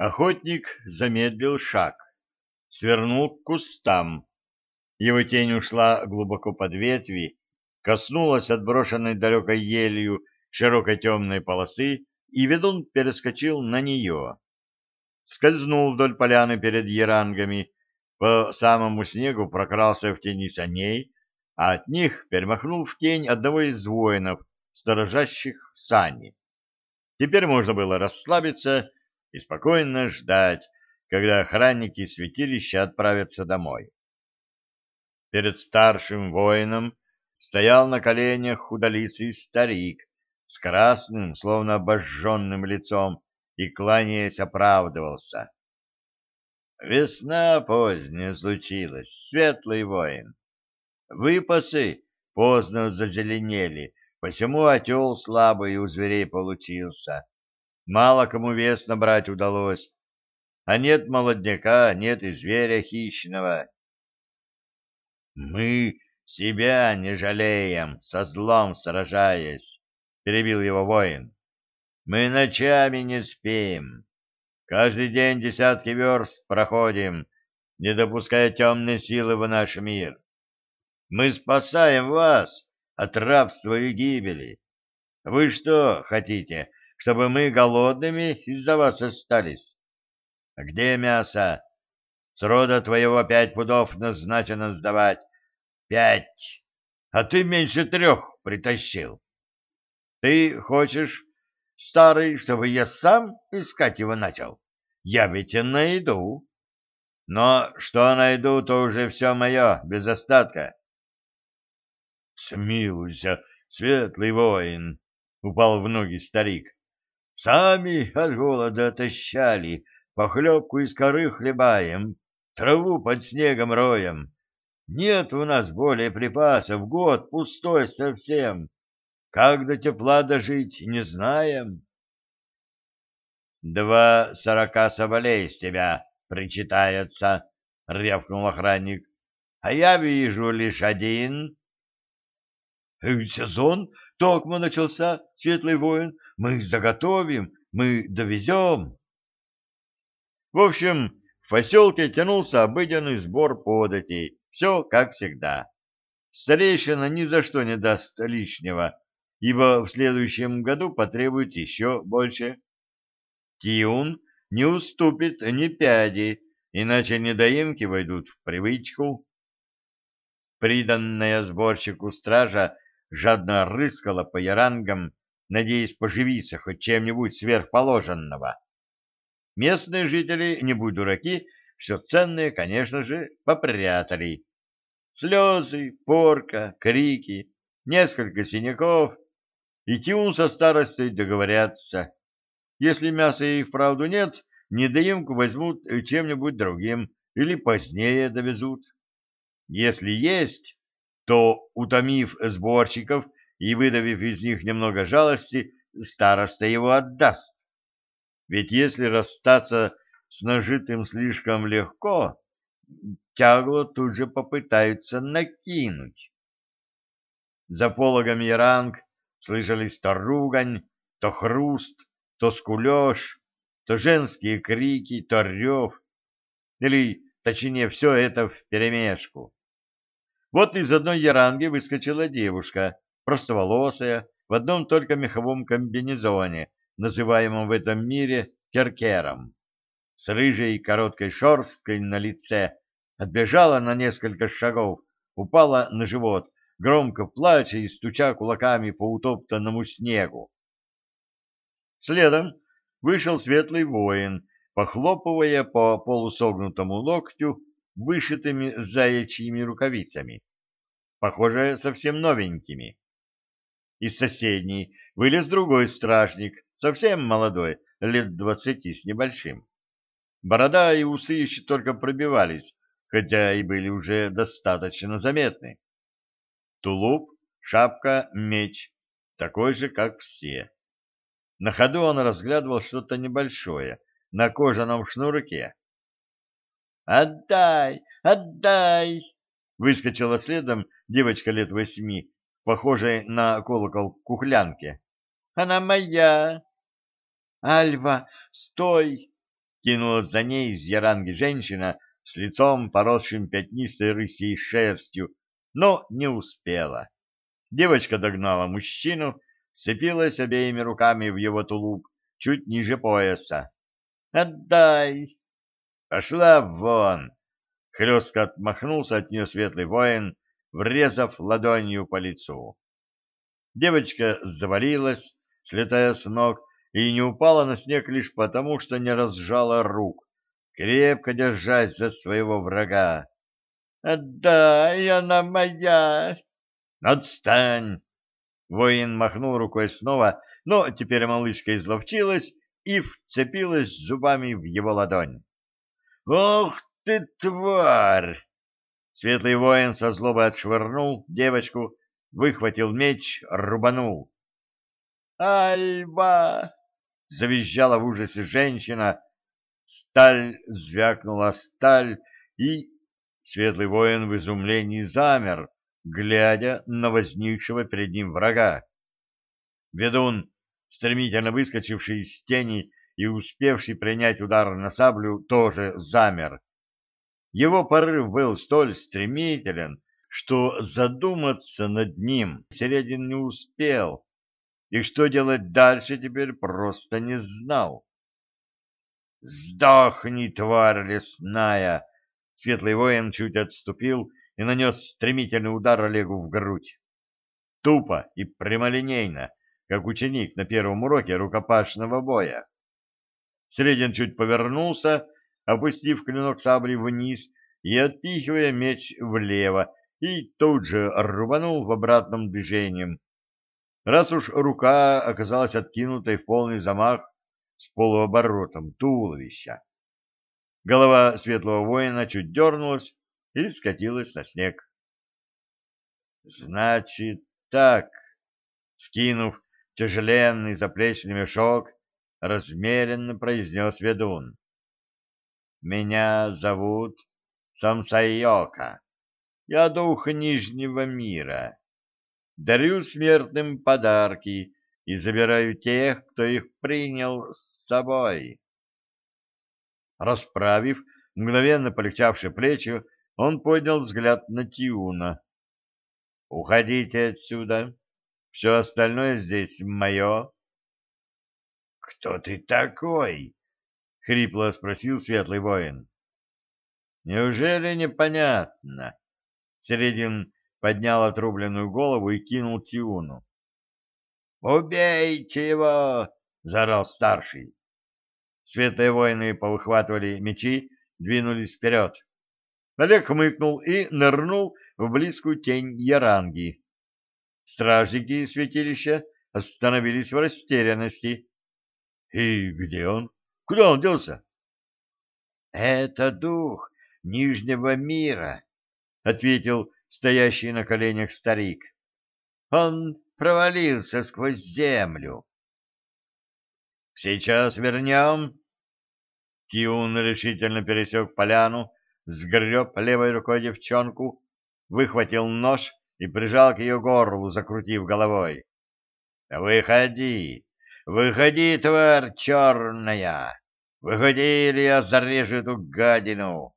Охотник замедлил шаг, свернул к кустам. Его тень ушла глубоко под ветви, коснулась отброшенной далекой елью широкой темной полосы, и ведун перескочил на нее. Скользнул вдоль поляны перед ярангами, по самому снегу прокрался в тени саней, а от них перемахнул в тень одного из воинов, сторожащих сани. Теперь можно было расслабиться и спокойно ждать, когда охранники святилища отправятся домой. Перед старшим воином стоял на коленях худолицый старик с красным, словно обожженным лицом, и, кланяясь, оправдывался. Весна поздняя случилась, светлый воин. Выпасы поздно зазеленели, посему отел слабый у зверей получился. Мало кому вес набрать удалось, а нет молодняка, нет и зверя хищного. Мы себя не жалеем, со злом сражаясь, — перебил его воин. Мы ночами не спим. Каждый день десятки верст проходим, не допуская темной силы в наш мир. Мы спасаем вас от рабства и гибели. Вы что хотите, чтобы мы голодными из-за вас остались? Где мясо? С рода твоего пять пудов назначено сдавать. Пять. А ты меньше трех притащил. Ты хочешь, старый, чтобы я сам искать его начал? Я ведь и найду. Но что найду, то уже все мое, без остатка. Смилуйся, светлый воин, — упал в ноги старик. Сами от голода отощали, похлебку из коры хлебаем, траву под снегом роем. Нет у нас более припасов, год пустой совсем. Как до тепла дожить, не знаем. Два сорока соболей с тебя причитается, — рявкнул охранник. — А я вижу лишь один. Сезон токмо начался, светлый воин. Мы заготовим, мы довезем. В общем, в поселке тянулся обыденный сбор податей. Все как всегда. Старейшина ни за что не даст лишнего, ибо в следующем году потребует еще больше. Тиун не уступит ни пяди, иначе недоимки войдут в привычку. Приданная сборщику стража жадно рыскала по ярангам, надеясь поживиться хоть чем-нибудь сверхположенного. Местные жители, не будь дураки, все ценное, конечно же, попрятали. Слезы, порка, крики, несколько синяков, и Тиун со старостой договорятся. Если мяса и вправду нет, недоимку возьмут чем-нибудь другим или позднее довезут. Если есть, то, утомив сборщиков и выдавив из них немного жалости, староста его отдаст. Ведь если расстаться с нажитым слишком легко, тягло тут же попытаются накинуть. За пологом яранг слышались то ругань, то хруст, то скулеж, то женские крики, то рев, или, точнее, все это вперемешку. Вот из одной яранги выскочила девушка, простоволосая, в одном только меховом комбинезоне, называемом в этом мире керкером, с рыжей короткой шерсткой на лице, отбежала на несколько шагов, упала на живот, громко плача и стуча кулаками по утоптанному снегу. Следом вышел светлый воин, похлопывая по полусогнутому локтю вышитыми заячьими рукавицами, похоже, совсем новенькими. Из соседней вылез другой стражник, совсем молодой, лет двадцати с небольшим. Борода и усы еще только пробивались, хотя и были уже достаточно заметны. Тулуп, шапка, меч, такой же, как все. На ходу он разглядывал что-то небольшое на кожаном шнурке. «Отдай! Отдай!» Выскочила следом девочка лет восьми, похожая на колокол кухлянки. «Она моя!» «Альва, стой!» кинулась за ней из яранги женщина с лицом, поросшим пятнистой рысьей шерстью, но не успела. Девочка догнала мужчину, вцепилась обеими руками в его тулуп чуть ниже пояса. «Отдай!» «Пошла вон!» Хлестко отмахнулся от нее светлый воин, врезав ладонью по лицу. Девочка завалилась, слетая с ног, и не упала на снег лишь потому, что не разжала рук, крепко держась за своего врага. «Отдай, она моя!» «Отстань!» Воин махнул рукой снова, но теперь малышка изловчилась и вцепилась зубами в его ладонь. «Ох ты, тварь!» Светлый воин со злобой отшвырнул девочку, выхватил меч, рубанул. «Альба!» — завизжала в ужасе женщина. Сталь звякнула сталь, и светлый воин в изумлении замер, глядя на возникшего перед ним врага. Ведун, стремительно выскочивший из тени и успевший принять удар на саблю, тоже замер. Его порыв был столь стремителен, что задуматься над ним Середин не успел, и что делать дальше теперь просто не знал. «Сдохни, тварь лесная!» Светлый воин чуть отступил и нанес стремительный удар Олегу в грудь. Тупо и прямолинейно, как ученик на первом уроке рукопашного боя. Средин чуть повернулся, опустив клинок сабли вниз и отпихивая меч влево, и тут же рубанул в обратном движении. Раз уж рука оказалась откинутой в полный замах с полуоборотом туловища. Голова светлого воина чуть дернулась и скатилась на снег. «Значит так», — скинув тяжеленный заплечный мешок, размеренно произнес ведун. «Меня зовут Самсайока. Я дух Нижнего мира. Дарю смертным подарки и забираю тех, кто их принял с собой». Расправив мгновенно полегчавшие плечи, он поднял взгляд на Тиуна. «Уходите отсюда. Все остальное здесь мое». «Кто ты такой?» — хрипло спросил светлый воин. «Неужели непонятно?» Середин поднял отрубленную голову и кинул Тиуну. «Убейте его!» — заорал старший. Светлые воины повыхватывали мечи, двинулись вперед. Олег хмыкнул и нырнул в близкую тень яранги. Стражники святилища остановились в растерянности. — И где он? Куда он делся? — Это дух Нижнего мира, — ответил стоящий на коленях старик. — Он провалился сквозь землю. — Сейчас вернем, Тиун решительно пересек поляну, сгреб левой рукой девчонку, выхватил нож и прижал к ее горлу, закрутив головой. «Выходи! Выходи, тварь черная! Выходи, или я зарежу эту гадину!»